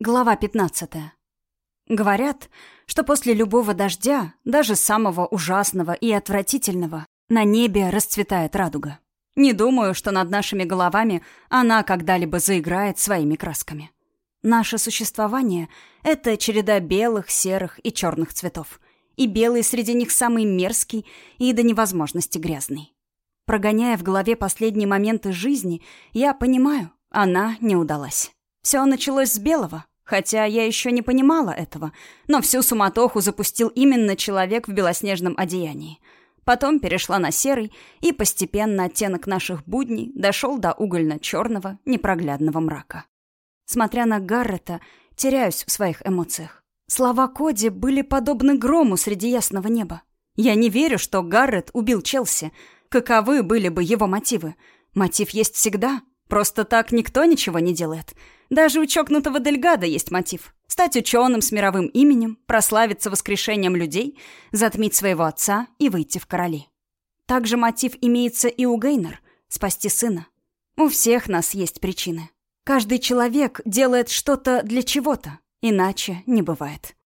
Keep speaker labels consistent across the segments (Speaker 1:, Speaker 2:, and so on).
Speaker 1: Глава 15. Говорят, что после любого дождя, даже самого ужасного и отвратительного, на небе расцветает радуга. Не думаю, что над нашими головами она когда-либо заиграет своими красками. Наше существование — это череда белых, серых и черных цветов. И белый среди них самый мерзкий и до невозможности грязный. Прогоняя в голове последние моменты жизни, я понимаю, она не удалась. Все началось с белого, хотя я еще не понимала этого, но всю суматоху запустил именно человек в белоснежном одеянии. Потом перешла на серый, и постепенно оттенок наших будней дошел до угольно-черного, непроглядного мрака. Смотря на Гаррета, теряюсь в своих эмоциях. Слова Коди были подобны грому среди ясного неба. Я не верю, что Гаррет убил Челси. Каковы были бы его мотивы? Мотив есть всегда — Просто так никто ничего не делает. Даже у чокнутого Дельгада есть мотив. Стать ученым с мировым именем, прославиться воскрешением людей, затмить своего отца и выйти в короли. Также мотив имеется и у Гейнер — спасти сына. У всех нас есть причины. Каждый человек делает что-то для чего-то, иначе не бывает.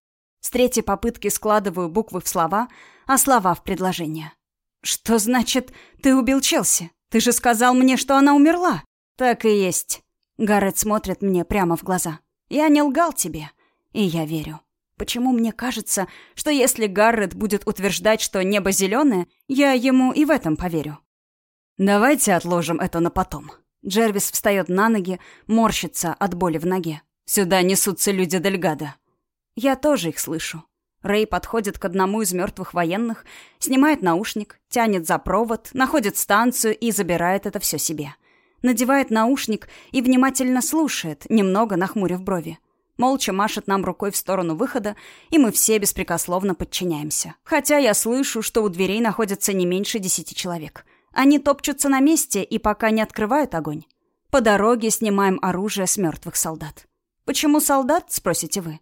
Speaker 1: С третьей попытки складываю буквы в слова, а слова в предложения. «Что значит, ты убил Челси? Ты же сказал мне, что она умерла!» «Так и есть». Гаррет смотрит мне прямо в глаза. «Я не лгал тебе, и я верю. Почему мне кажется, что если Гаррет будет утверждать, что небо зеленое, я ему и в этом поверю?» «Давайте отложим это на потом». Джервис встает на ноги, морщится от боли в ноге. «Сюда несутся люди Дельгада». Я тоже их слышу. Рэй подходит к одному из мертвых военных, снимает наушник, тянет за провод, находит станцию и забирает это все себе надевает наушник и внимательно слушает, немного нахмурив брови. Молча машет нам рукой в сторону выхода, и мы все беспрекословно подчиняемся. Хотя я слышу, что у дверей находится не меньше десяти человек. Они топчутся на месте и пока не открывают огонь. По дороге снимаем оружие с мертвых солдат. Почему солдат, спросите вы?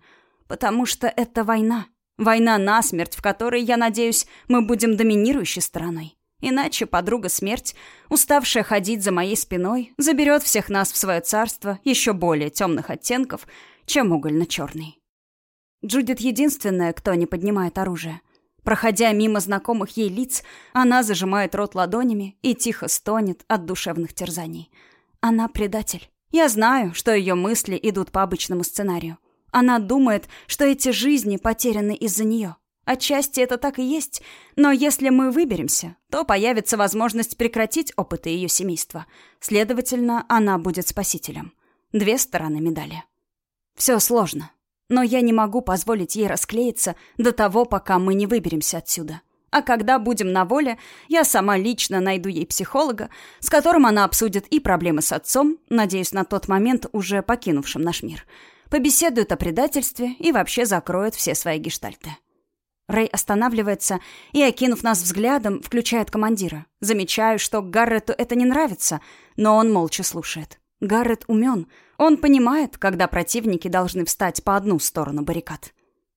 Speaker 1: Потому что это война. Война насмерть, в которой, я надеюсь, мы будем доминирующей стороной. Иначе подруга смерть, уставшая ходить за моей спиной, заберет всех нас в свое царство еще более темных оттенков, чем угольно-черный. Джудит единственная, кто не поднимает оружие. Проходя мимо знакомых ей лиц, она зажимает рот ладонями и тихо стонет от душевных терзаний. Она предатель. Я знаю, что ее мысли идут по обычному сценарию. Она думает, что эти жизни потеряны из-за нее. Отчасти это так и есть, но если мы выберемся, то появится возможность прекратить опыты ее семейства. Следовательно, она будет спасителем. Две стороны медали. Все сложно, но я не могу позволить ей расклеиться до того, пока мы не выберемся отсюда. А когда будем на воле, я сама лично найду ей психолога, с которым она обсудит и проблемы с отцом, надеюсь, на тот момент уже покинувшим наш мир, побеседует о предательстве и вообще закроет все свои гештальты. Рэй останавливается и, окинув нас взглядом, включает командира. Замечаю, что Гаррету это не нравится, но он молча слушает. Гаррет умен. Он понимает, когда противники должны встать по одну сторону баррикад.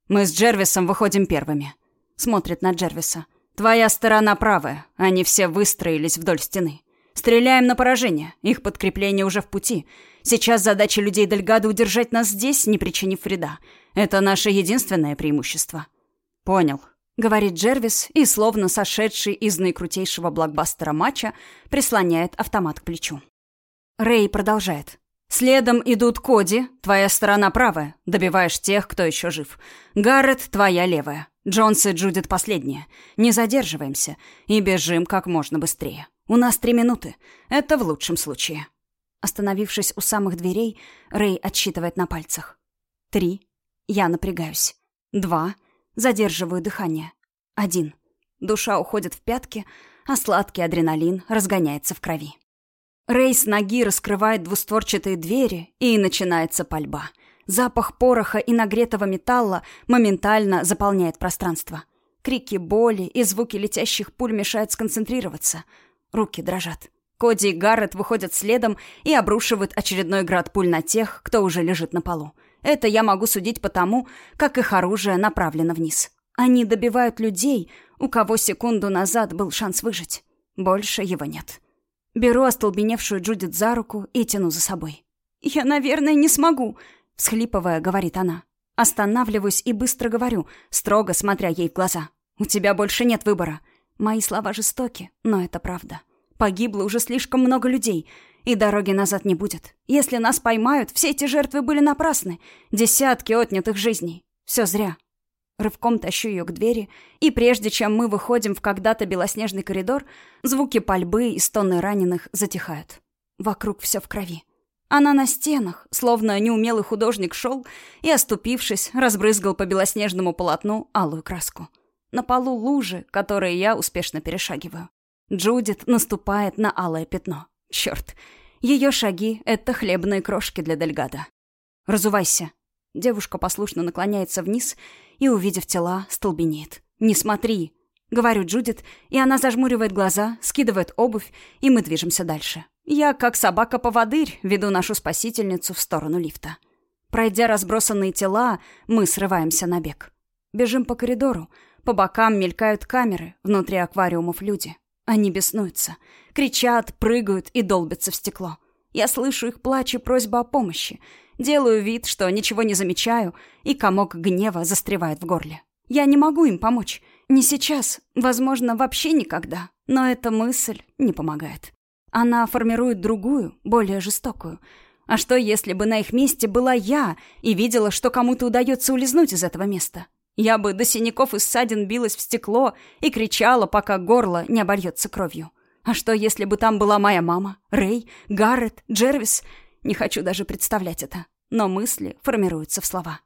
Speaker 1: «Мы с Джервисом выходим первыми», — смотрит на Джервиса. «Твоя сторона правая. Они все выстроились вдоль стены. Стреляем на поражение. Их подкрепление уже в пути. Сейчас задача людей Дельгада удержать нас здесь, не причинив вреда. Это наше единственное преимущество». «Понял», — говорит Джервис и, словно сошедший из наикрутейшего блокбастера матча, прислоняет автомат к плечу. Рэй продолжает. «Следом идут Коди, твоя сторона правая, добиваешь тех, кто еще жив. Гаррет, твоя левая. Джонс и Джудит последняя. Не задерживаемся и бежим как можно быстрее. У нас три минуты. Это в лучшем случае». Остановившись у самых дверей, Рэй отсчитывает на пальцах. «Три. Я напрягаюсь. Два. Задерживаю дыхание. Один. Душа уходит в пятки, а сладкий адреналин разгоняется в крови. Рейс ноги раскрывает двустворчатые двери, и начинается пальба. Запах пороха и нагретого металла моментально заполняет пространство. Крики боли и звуки летящих пуль мешают сконцентрироваться. Руки дрожат. Коди и Гаррет выходят следом и обрушивают очередной град пуль на тех, кто уже лежит на полу. Это я могу судить по тому, как их оружие направлено вниз. Они добивают людей, у кого секунду назад был шанс выжить. Больше его нет. Беру остолбеневшую Джудит за руку и тяну за собой. «Я, наверное, не смогу», — Всхлипывая, говорит она. Останавливаюсь и быстро говорю, строго смотря ей в глаза. «У тебя больше нет выбора». Мои слова жестоки, но это правда. Погибло уже слишком много людей, и дороги назад не будет. Если нас поймают, все эти жертвы были напрасны. Десятки отнятых жизней. Все зря. Рывком тащу ее к двери, и прежде чем мы выходим в когда-то белоснежный коридор, звуки пальбы и стоны раненых затихают. Вокруг все в крови. Она на стенах, словно неумелый художник шел и, оступившись, разбрызгал по белоснежному полотну алую краску. На полу лужи, которые я успешно перешагиваю. Джудит наступает на алое пятно. Черт, ее шаги — это хлебные крошки для Дельгада. «Разувайся». Девушка послушно наклоняется вниз и, увидев тела, столбенеет. «Не смотри!» — говорю Джудит, и она зажмуривает глаза, скидывает обувь, и мы движемся дальше. Я, как собака-поводырь, веду нашу спасительницу в сторону лифта. Пройдя разбросанные тела, мы срываемся на бег. Бежим по коридору. По бокам мелькают камеры, внутри аквариумов люди. Они беснуются, кричат, прыгают и долбятся в стекло. Я слышу их плач и просьбу о помощи. Делаю вид, что ничего не замечаю, и комок гнева застревает в горле. Я не могу им помочь. Не сейчас, возможно, вообще никогда. Но эта мысль не помогает. Она формирует другую, более жестокую. А что, если бы на их месте была я и видела, что кому-то удается улизнуть из этого места? Я бы до синяков и ссадин билась в стекло и кричала, пока горло не обольется кровью. А что, если бы там была моя мама, Рэй, Гаррет, Джервис? Не хочу даже представлять это. Но мысли формируются в слова.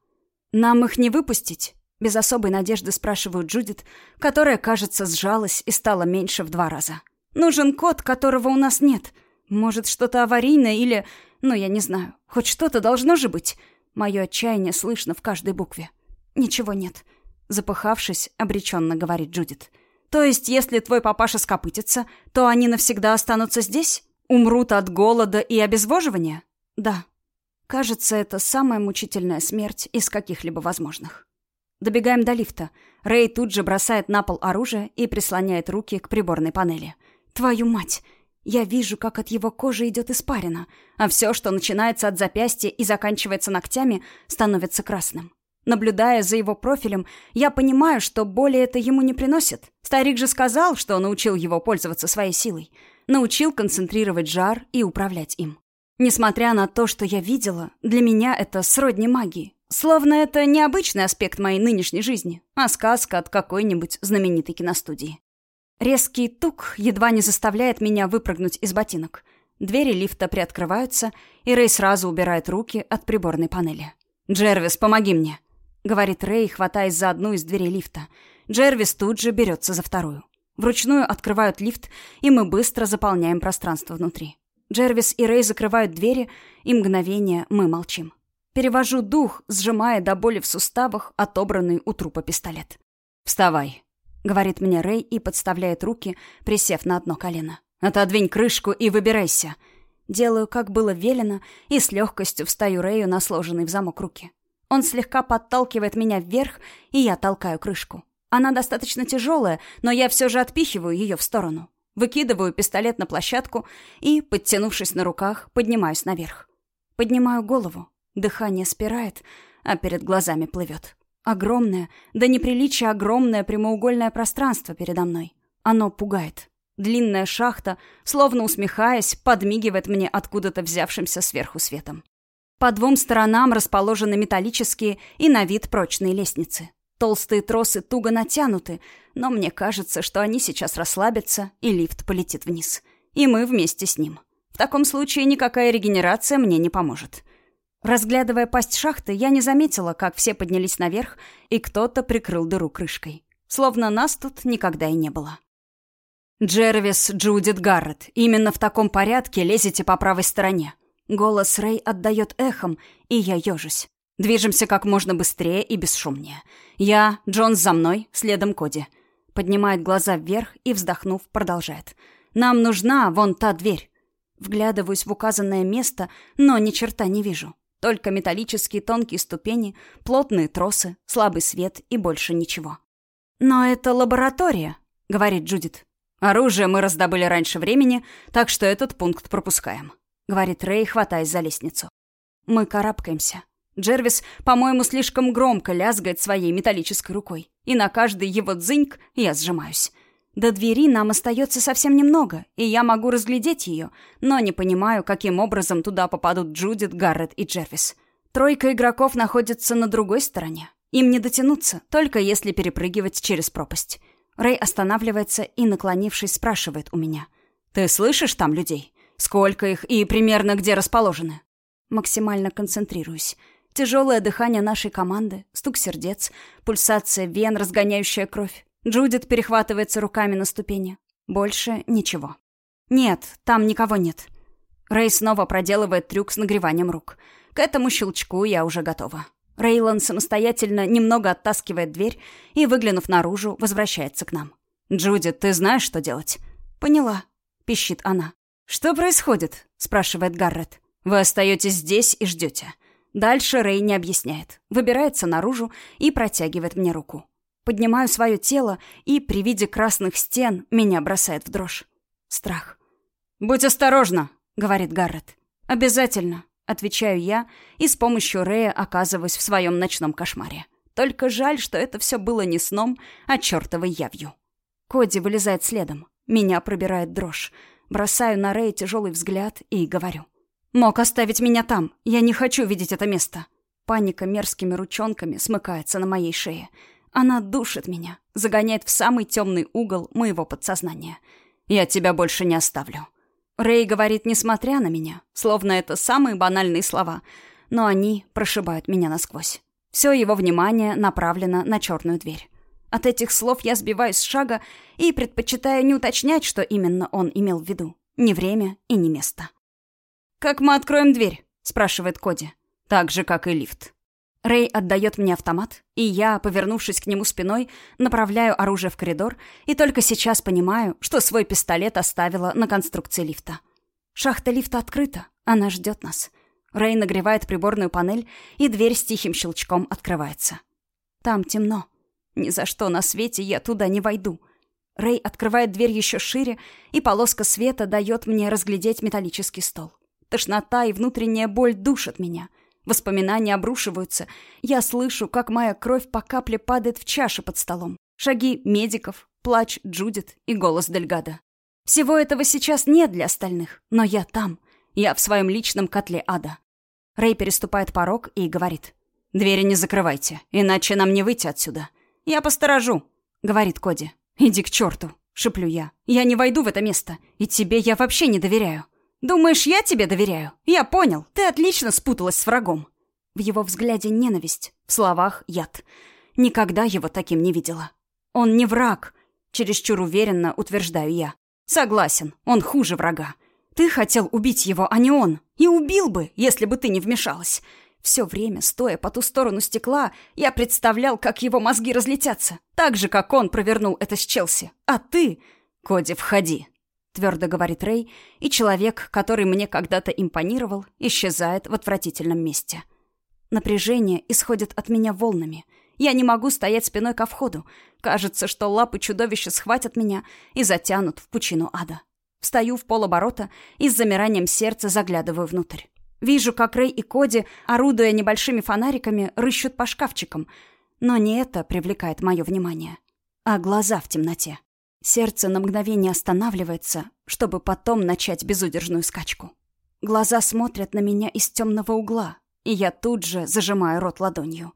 Speaker 1: «Нам их не выпустить?» Без особой надежды спрашиваю Джудит, которая, кажется, сжалась и стала меньше в два раза. Нужен код, которого у нас нет. Может, что-то аварийное или... Ну, я не знаю. Хоть что-то должно же быть. Мое отчаяние слышно в каждой букве. Ничего нет. Запыхавшись, обреченно говорит Джудит. То есть, если твой папаша скопытится, то они навсегда останутся здесь? Умрут от голода и обезвоживания? Да. Кажется, это самая мучительная смерть из каких-либо возможных. Добегаем до лифта. Рэй тут же бросает на пол оружие и прислоняет руки к приборной панели. Твою мать! Я вижу, как от его кожи идет испарина, а все, что начинается от запястья и заканчивается ногтями, становится красным. Наблюдая за его профилем, я понимаю, что боли это ему не приносит. Старик же сказал, что научил его пользоваться своей силой. Научил концентрировать жар и управлять им. Несмотря на то, что я видела, для меня это сродни магии. Словно это необычный аспект моей нынешней жизни, а сказка от какой-нибудь знаменитой киностудии. Резкий тук едва не заставляет меня выпрыгнуть из ботинок. Двери лифта приоткрываются, и Рэй сразу убирает руки от приборной панели. «Джервис, помоги мне!» — говорит Рэй, хватаясь за одну из дверей лифта. Джервис тут же берется за вторую. Вручную открывают лифт, и мы быстро заполняем пространство внутри. Джервис и Рэй закрывают двери, и мгновение мы молчим. Перевожу дух, сжимая до боли в суставах отобранный у трупа пистолет. «Вставай», — говорит мне Рэй и подставляет руки, присев на одно колено. «Отодвинь крышку и выбирайся». Делаю, как было велено, и с легкостью встаю Рэю на сложенный в замок руки. Он слегка подталкивает меня вверх, и я толкаю крышку. Она достаточно тяжелая, но я все же отпихиваю ее в сторону. Выкидываю пистолет на площадку и, подтянувшись на руках, поднимаюсь наверх. Поднимаю голову. Дыхание спирает, а перед глазами плывет. Огромное, до неприличия огромное прямоугольное пространство передо мной. Оно пугает. Длинная шахта, словно усмехаясь, подмигивает мне откуда-то взявшимся сверху светом. По двум сторонам расположены металлические и на вид прочные лестницы. Толстые тросы туго натянуты, но мне кажется, что они сейчас расслабятся, и лифт полетит вниз. И мы вместе с ним. В таком случае никакая регенерация мне не поможет. Разглядывая пасть шахты, я не заметила, как все поднялись наверх, и кто-то прикрыл дыру крышкой. Словно нас тут никогда и не было. «Джервис, Джудит Гаррет, именно в таком порядке лезете по правой стороне». Голос Рэй отдает эхом, и я ежусь. Движемся как можно быстрее и бесшумнее. Я, Джонс за мной, следом Коди. Поднимает глаза вверх и, вздохнув, продолжает. «Нам нужна вон та дверь». Вглядываюсь в указанное место, но ни черта не вижу. Только металлические тонкие ступени, плотные тросы, слабый свет и больше ничего. «Но это лаборатория», — говорит Джудит. «Оружие мы раздобыли раньше времени, так что этот пункт пропускаем», — говорит Рэй, хватаясь за лестницу. Мы карабкаемся. Джервис, по-моему, слишком громко лязгает своей металлической рукой, и на каждый его дзыньк я сжимаюсь. До двери нам остается совсем немного, и я могу разглядеть ее, но не понимаю, каким образом туда попадут Джудит, Гаррет и Джервис. Тройка игроков находится на другой стороне. Им не дотянуться, только если перепрыгивать через пропасть. Рэй останавливается и, наклонившись, спрашивает у меня. «Ты слышишь там людей? Сколько их и примерно где расположены?» Максимально концентрируюсь. Тяжелое дыхание нашей команды, стук сердец, пульсация вен, разгоняющая кровь. Джудит перехватывается руками на ступени. Больше ничего. Нет, там никого нет. Рэй снова проделывает трюк с нагреванием рук. К этому щелчку я уже готова. Рейлон самостоятельно немного оттаскивает дверь и, выглянув наружу, возвращается к нам. «Джудит, ты знаешь, что делать?» «Поняла», — пищит она. «Что происходит?» — спрашивает Гаррет. «Вы остаетесь здесь и ждете». Дальше Рэй не объясняет. Выбирается наружу и протягивает мне руку. Поднимаю свое тело, и при виде красных стен меня бросает в дрожь. Страх. «Будь осторожна», — говорит Гаррет. «Обязательно», — отвечаю я, и с помощью Рэя оказываюсь в своем ночном кошмаре. Только жаль, что это все было не сном, а чертовой явью. Коди вылезает следом. Меня пробирает дрожь. Бросаю на Рэя тяжелый взгляд и говорю. «Мог оставить меня там. Я не хочу видеть это место». Паника мерзкими ручонками смыкается на моей шее. Она душит меня, загоняет в самый темный угол моего подсознания. «Я тебя больше не оставлю». Рэй говорит, несмотря на меня, словно это самые банальные слова, но они прошибают меня насквозь. Все его внимание направлено на черную дверь. От этих слов я сбиваюсь с шага и предпочитаю не уточнять, что именно он имел в виду. Ни время и ни место. «Как мы откроем дверь?» — спрашивает Коди. «Так же, как и лифт». Рэй отдает мне автомат, и я, повернувшись к нему спиной, направляю оружие в коридор и только сейчас понимаю, что свой пистолет оставила на конструкции лифта. Шахта лифта открыта, она ждет нас. Рэй нагревает приборную панель, и дверь с тихим щелчком открывается. Там темно. Ни за что на свете я туда не войду. Рэй открывает дверь еще шире, и полоска света дает мне разглядеть металлический стол. Тошнота и внутренняя боль душат меня — Воспоминания обрушиваются. Я слышу, как моя кровь по капле падает в чаши под столом. Шаги медиков, плач Джудит и голос Дельгада. Всего этого сейчас нет для остальных, но я там. Я в своем личном котле ада. Рэй переступает порог и говорит. «Двери не закрывайте, иначе нам не выйти отсюда». «Я посторожу», — говорит Коди. «Иди к черту», — шеплю я. «Я не войду в это место, и тебе я вообще не доверяю». «Думаешь, я тебе доверяю? Я понял. Ты отлично спуталась с врагом». В его взгляде ненависть, в словах яд. Никогда его таким не видела. «Он не враг», — чересчур уверенно утверждаю я. «Согласен, он хуже врага. Ты хотел убить его, а не он. И убил бы, если бы ты не вмешалась. Все время, стоя по ту сторону стекла, я представлял, как его мозги разлетятся. Так же, как он провернул это с Челси. А ты... Коди, входи твердо говорит Рэй, и человек, который мне когда-то импонировал, исчезает в отвратительном месте. Напряжение исходит от меня волнами. Я не могу стоять спиной ко входу. Кажется, что лапы чудовища схватят меня и затянут в пучину ада. Встаю в полоборота и с замиранием сердца заглядываю внутрь. Вижу, как Рэй и Коди, орудуя небольшими фонариками, рыщут по шкафчикам. Но не это привлекает мое внимание, а глаза в темноте. Сердце на мгновение останавливается, чтобы потом начать безудержную скачку. Глаза смотрят на меня из темного угла, и я тут же зажимаю рот ладонью.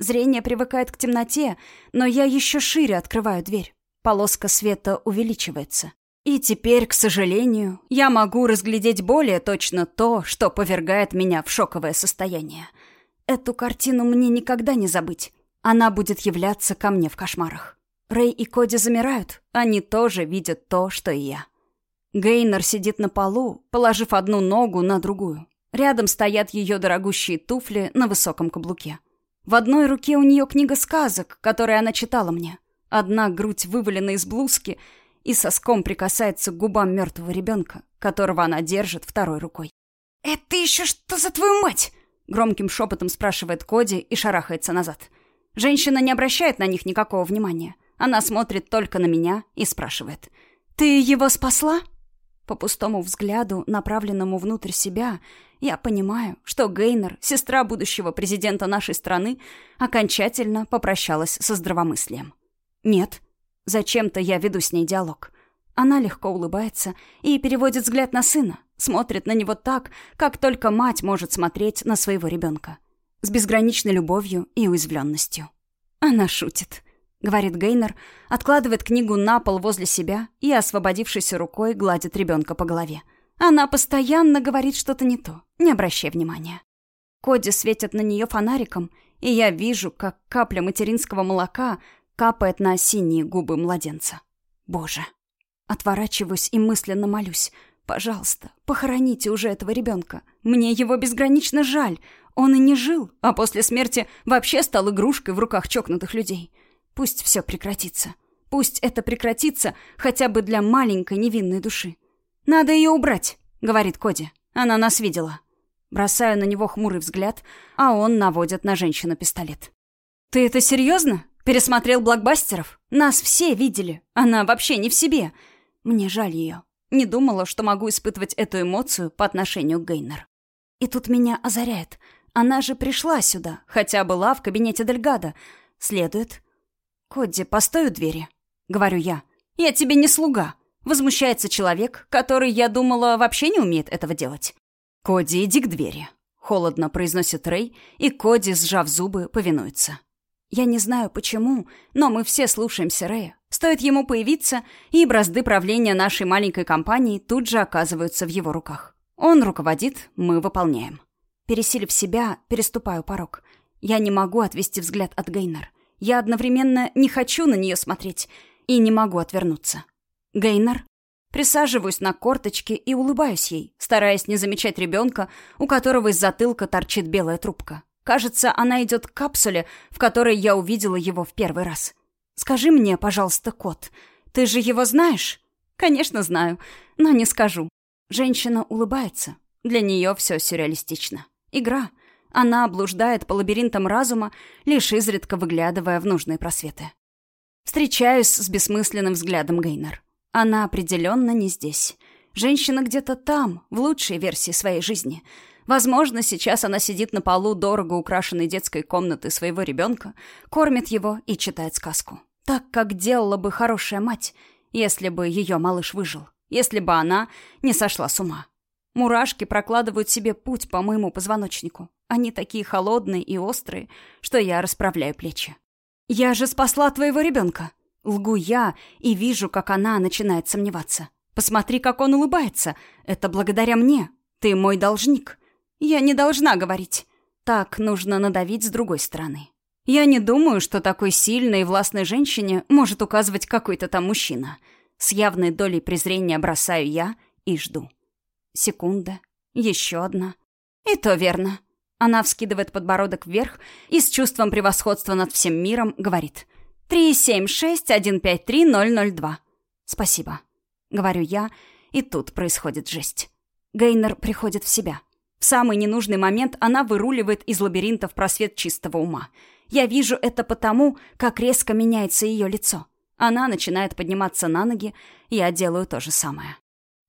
Speaker 1: Зрение привыкает к темноте, но я еще шире открываю дверь. Полоска света увеличивается. И теперь, к сожалению, я могу разглядеть более точно то, что повергает меня в шоковое состояние. Эту картину мне никогда не забыть. Она будет являться ко мне в кошмарах. Рэй и Коди замирают. Они тоже видят то, что и я. Гейнер сидит на полу, положив одну ногу на другую. Рядом стоят ее дорогущие туфли на высоком каблуке. В одной руке у нее книга сказок, которые она читала мне. Одна грудь вывалена из блузки и соском прикасается к губам мертвого ребенка, которого она держит второй рукой. «Это еще что за твою мать?» Громким шепотом спрашивает Коди и шарахается назад. Женщина не обращает на них никакого внимания. Она смотрит только на меня и спрашивает. «Ты его спасла?» По пустому взгляду, направленному внутрь себя, я понимаю, что Гейнер, сестра будущего президента нашей страны, окончательно попрощалась со здравомыслием. Нет, зачем-то я веду с ней диалог. Она легко улыбается и переводит взгляд на сына, смотрит на него так, как только мать может смотреть на своего ребенка. С безграничной любовью и уязвленностью. Она шутит. — говорит Гейнер, откладывает книгу на пол возле себя и, освободившейся рукой, гладит ребенка по голове. Она постоянно говорит что-то не то, не обращай внимания. Коди светит на нее фонариком, и я вижу, как капля материнского молока капает на синие губы младенца. Боже. Отворачиваюсь и мысленно молюсь. Пожалуйста, похороните уже этого ребенка. Мне его безгранично жаль. Он и не жил, а после смерти вообще стал игрушкой в руках чокнутых людей. Пусть все прекратится. Пусть это прекратится хотя бы для маленькой невинной души. «Надо ее убрать», — говорит Коди. Она нас видела. Бросаю на него хмурый взгляд, а он наводит на женщину пистолет. «Ты это серьезно? Пересмотрел блокбастеров? Нас все видели. Она вообще не в себе. Мне жаль ее. Не думала, что могу испытывать эту эмоцию по отношению к Гейнер. И тут меня озаряет. Она же пришла сюда, хотя была в кабинете Дельгада. Следует, «Кодди, постой у двери», — говорю я. «Я тебе не слуга», — возмущается человек, который, я думала, вообще не умеет этого делать. «Коди, иди к двери», — холодно произносит Рэй, и Коди, сжав зубы, повинуется. Я не знаю почему, но мы все слушаемся Рэя. Стоит ему появиться, и бразды правления нашей маленькой компании тут же оказываются в его руках. Он руководит, мы выполняем. Пересилив себя, переступаю порог. Я не могу отвести взгляд от Гейнер. Я одновременно не хочу на нее смотреть и не могу отвернуться. Гейнер. Присаживаюсь на корточки и улыбаюсь ей, стараясь не замечать ребенка, у которого из затылка торчит белая трубка. Кажется, она идет к капсуле, в которой я увидела его в первый раз. «Скажи мне, пожалуйста, кот, ты же его знаешь?» «Конечно знаю, но не скажу». Женщина улыбается. Для нее все сюрреалистично. Игра. Она блуждает по лабиринтам разума, лишь изредка выглядывая в нужные просветы. Встречаюсь с бессмысленным взглядом Гейнер. Она определенно не здесь. Женщина где-то там, в лучшей версии своей жизни. Возможно, сейчас она сидит на полу дорого украшенной детской комнаты своего ребенка, кормит его и читает сказку. Так, как делала бы хорошая мать, если бы ее малыш выжил, если бы она не сошла с ума. Мурашки прокладывают себе путь по моему позвоночнику. Они такие холодные и острые, что я расправляю плечи. «Я же спасла твоего ребенка!» Лгу я и вижу, как она начинает сомневаться. «Посмотри, как он улыбается! Это благодаря мне! Ты мой должник!» «Я не должна говорить!» Так нужно надавить с другой стороны. Я не думаю, что такой сильной и властной женщине может указывать какой-то там мужчина. С явной долей презрения бросаю я и жду. Секунда. Еще одна. И то верно. Она вскидывает подбородок вверх и с чувством превосходства над всем миром говорит. «Три, семь, шесть, один, пять, три, ноль, ноль, два». «Спасибо», — говорю я, и тут происходит жесть. Гейнер приходит в себя. В самый ненужный момент она выруливает из лабиринта в просвет чистого ума. Я вижу это потому, как резко меняется ее лицо. Она начинает подниматься на ноги, я делаю то же самое.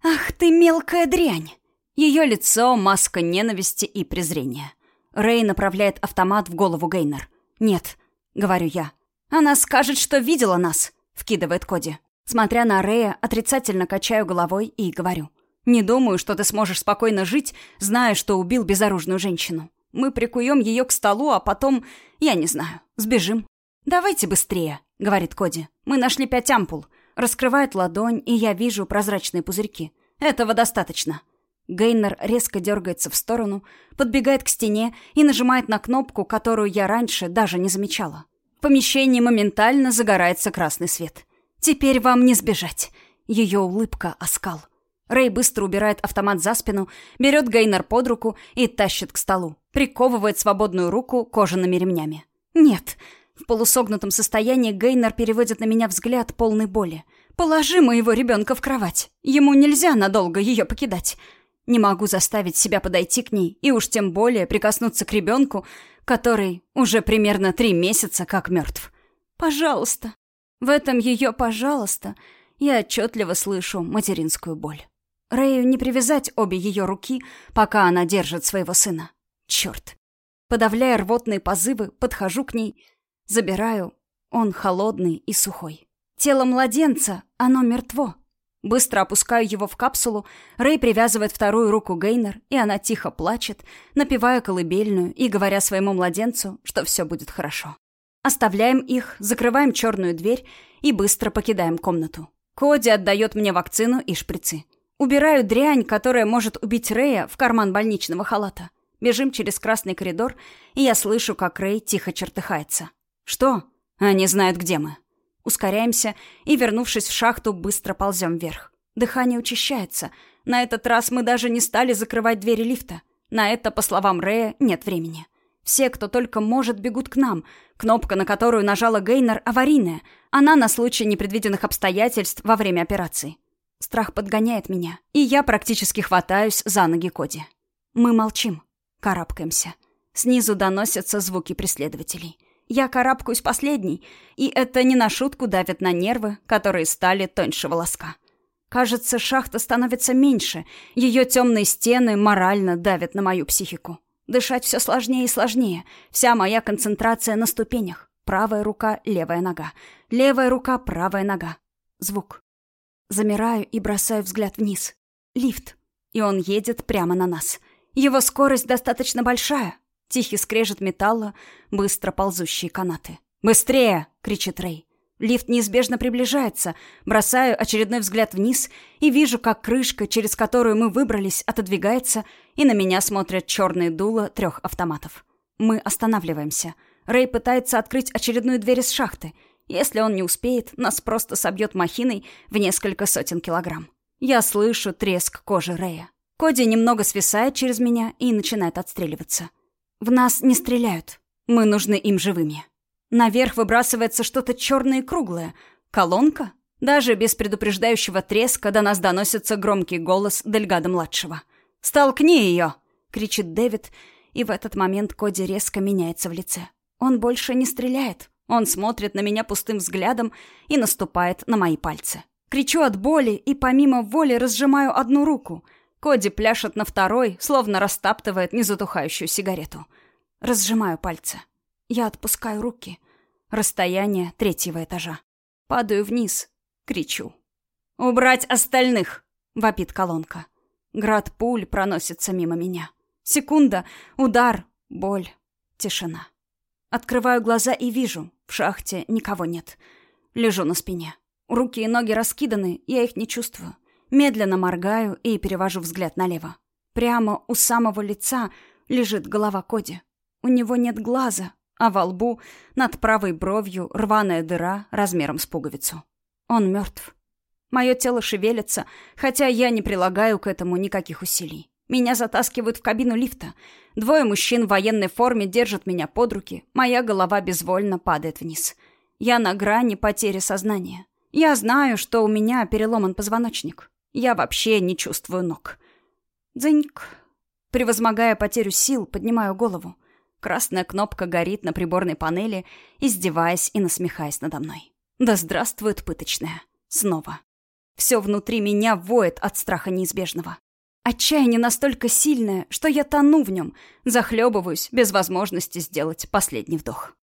Speaker 1: «Ах ты мелкая дрянь!» Ее лицо — маска ненависти и презрения. Рэй направляет автомат в голову Гейнер. «Нет», — говорю я. «Она скажет, что видела нас», — вкидывает Коди. Смотря на Рэя, отрицательно качаю головой и говорю. «Не думаю, что ты сможешь спокойно жить, зная, что убил безоружную женщину. Мы прикуем ее к столу, а потом, я не знаю, сбежим». «Давайте быстрее», — говорит Коди. «Мы нашли пять ампул. Раскрывает ладонь, и я вижу прозрачные пузырьки. Этого достаточно. Гейнер резко дергается в сторону, подбегает к стене и нажимает на кнопку, которую я раньше даже не замечала. В помещении моментально загорается красный свет. «Теперь вам не сбежать!» Ее улыбка — оскал. Рэй быстро убирает автомат за спину, берет Гейнер под руку и тащит к столу. Приковывает свободную руку кожаными ремнями. «Нет!» В полусогнутом состоянии Гейнер переводит на меня взгляд полной боли. «Положи моего ребенка в кровать. Ему нельзя надолго ее покидать. Не могу заставить себя подойти к ней и уж тем более прикоснуться к ребенку, который уже примерно три месяца как мертв. Пожалуйста». В этом ее «пожалуйста» я отчетливо слышу материнскую боль. Рэю не привязать обе ее руки, пока она держит своего сына. Черт. Подавляя рвотные позывы, подхожу к ней, забираю. Он холодный и сухой. Тело младенца, оно мертво. Быстро опускаю его в капсулу, Рэй привязывает вторую руку Гейнер, и она тихо плачет, напевая колыбельную и говоря своему младенцу, что все будет хорошо. Оставляем их, закрываем черную дверь и быстро покидаем комнату. Коди отдает мне вакцину и шприцы. Убираю дрянь, которая может убить Рэя, в карман больничного халата. Бежим через красный коридор, и я слышу, как Рэй тихо чертыхается. «Что?» «Они знают, где мы». Ускоряемся и, вернувшись в шахту, быстро ползем вверх. Дыхание учащается. На этот раз мы даже не стали закрывать двери лифта. На это, по словам Рэя, нет времени. Все, кто только может, бегут к нам. Кнопка, на которую нажала Гейнер, аварийная. Она на случай непредвиденных обстоятельств во время операции. Страх подгоняет меня, и я практически хватаюсь за ноги Коди. Мы молчим, карабкаемся. Снизу доносятся звуки преследователей. Я карабкаюсь последней, и это не на шутку давит на нервы, которые стали тоньше волоска. Кажется, шахта становится меньше, ее темные стены морально давят на мою психику. Дышать все сложнее и сложнее, вся моя концентрация на ступенях. Правая рука, левая нога. Левая рука, правая нога. Звук. Замираю и бросаю взгляд вниз. Лифт. И он едет прямо на нас. Его скорость достаточно большая. Тихий скрежет металла, быстро ползущие канаты. «Быстрее!» — кричит Рэй. Лифт неизбежно приближается. Бросаю очередной взгляд вниз и вижу, как крышка, через которую мы выбрались, отодвигается, и на меня смотрят черные дула трех автоматов. Мы останавливаемся. Рэй пытается открыть очередную дверь из шахты — если он не успеет, нас просто собьет махиной в несколько сотен килограмм. Я слышу треск кожи Рэя. Коди немного свисает через меня и начинает отстреливаться. В нас не стреляют. Мы нужны им живыми. Наверх выбрасывается что-то черное и круглое. Колонка? Даже без предупреждающего треска до нас доносится громкий голос Дельгада-младшего. «Столкни ее!» — кричит Дэвид, и в этот момент Коди резко меняется в лице. Он больше не стреляет. Он смотрит на меня пустым взглядом и наступает на мои пальцы. Кричу от боли и помимо воли разжимаю одну руку. Коди пляшет на второй, словно растаптывает незатухающую сигарету. Разжимаю пальцы. Я отпускаю руки. Расстояние третьего этажа. Падаю вниз. Кричу. «Убрать остальных!» — вопит колонка. Град пуль проносится мимо меня. Секунда, удар, боль, тишина. Открываю глаза и вижу, в шахте никого нет. Лежу на спине. Руки и ноги раскиданы, я их не чувствую. Медленно моргаю и перевожу взгляд налево. Прямо у самого лица лежит голова Коди. У него нет глаза, а во лбу над правой бровью рваная дыра размером с пуговицу. Он мертв. Мое тело шевелится, хотя я не прилагаю к этому никаких усилий. Меня затаскивают в кабину лифта. Двое мужчин в военной форме держат меня под руки. Моя голова безвольно падает вниз. Я на грани потери сознания. Я знаю, что у меня переломан позвоночник. Я вообще не чувствую ног. Дзыньк. Превозмогая потерю сил, поднимаю голову. Красная кнопка горит на приборной панели, издеваясь и насмехаясь надо мной. Да здравствует пыточная. Снова. Все внутри меня воет от страха неизбежного. Отчаяние настолько сильное, что я тону в нем, захлебываюсь без возможности сделать последний вдох.